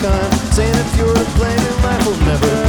kind, saying if you're a blame, life will never.